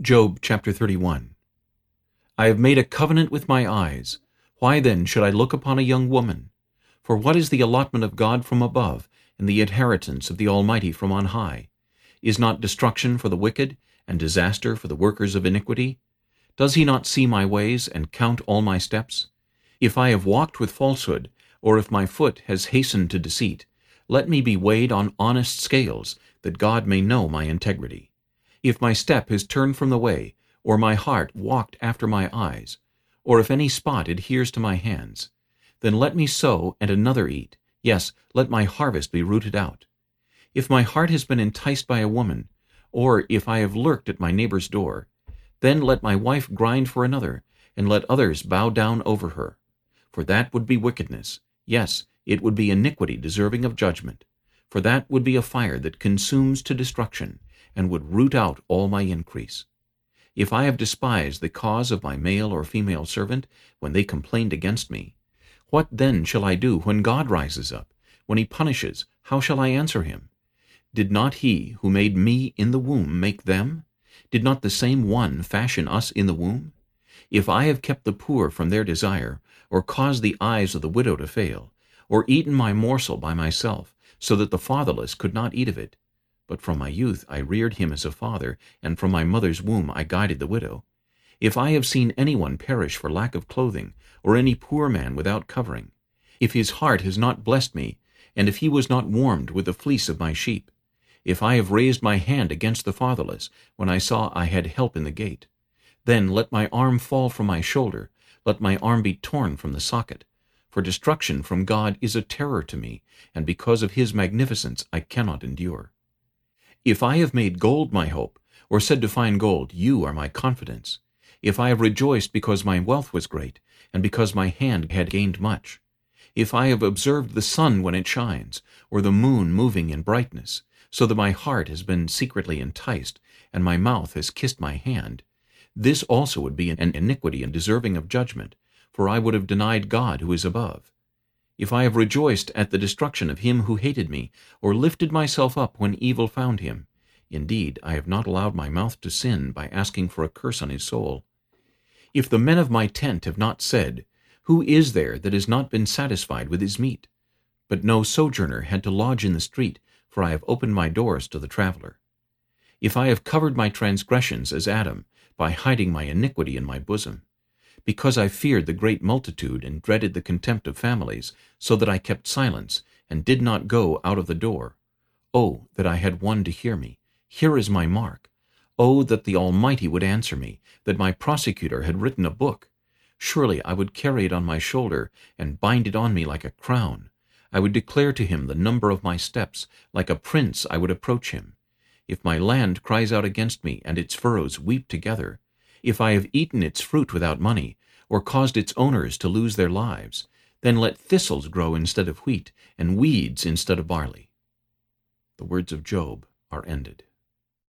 Job chapter 31 I have made a covenant with my eyes. Why then should I look upon a young woman? For what is the allotment of God from above, and the inheritance of the Almighty from on high? Is not destruction for the wicked, and disaster for the workers of iniquity? Does he not see my ways, and count all my steps? If I have walked with falsehood, or if my foot has hastened to deceit, let me be weighed on honest scales, that God may know my integrity. If my step has turned from the way, or my heart walked after my eyes, or if any spot adheres to my hands, then let me sow and another eat, yes, let my harvest be rooted out. If my heart has been enticed by a woman, or if I have lurked at my neighbor's door, then let my wife grind for another, and let others bow down over her. For that would be wickedness, yes, it would be iniquity deserving of judgment. For that would be a fire that consumes to destruction, and would root out all my increase. If I have despised the cause of my male or female servant when they complained against me, what then shall I do when God rises up? When he punishes, how shall I answer him? Did not he who made me in the womb make them? Did not the same one fashion us in the womb? If I have kept the poor from their desire, or caused the eyes of the widow to fail, or eaten my morsel by myself, so that the fatherless could not eat of it, but from my youth I reared him as a father, and from my mother's womb I guided the widow. If I have seen anyone perish for lack of clothing, or any poor man without covering, if his heart has not blessed me, and if he was not warmed with the fleece of my sheep, if I have raised my hand against the fatherless, when I saw I had help in the gate, then let my arm fall from my shoulder, let my arm be torn from the socket. For destruction from God is a terror to me, and because of his magnificence I cannot endure. If I have made gold my hope, or said to find gold, You are my confidence. If I have rejoiced because my wealth was great, and because my hand had gained much. If I have observed the sun when it shines, or the moon moving in brightness, so that my heart has been secretly enticed, and my mouth has kissed my hand, this also would be an iniquity and deserving of judgment, for I would have denied God who is above if I have rejoiced at the destruction of him who hated me, or lifted myself up when evil found him. Indeed, I have not allowed my mouth to sin by asking for a curse on his soul. If the men of my tent have not said, Who is there that has not been satisfied with his meat? But no sojourner had to lodge in the street, for I have opened my doors to the traveler. If I have covered my transgressions as Adam, by hiding my iniquity in my bosom, because I feared the great multitude and dreaded the contempt of families, so that I kept silence, and did not go out of the door. Oh, that I had one to hear me! Here is my mark. Oh, that the Almighty would answer me, that my prosecutor had written a book. Surely I would carry it on my shoulder, and bind it on me like a crown. I would declare to him the number of my steps, like a prince I would approach him. If my land cries out against me, and its furrows weep together, if I have eaten its fruit without money, or caused its owners to lose their lives, then let thistles grow instead of wheat, and weeds instead of barley. The words of Job are ended.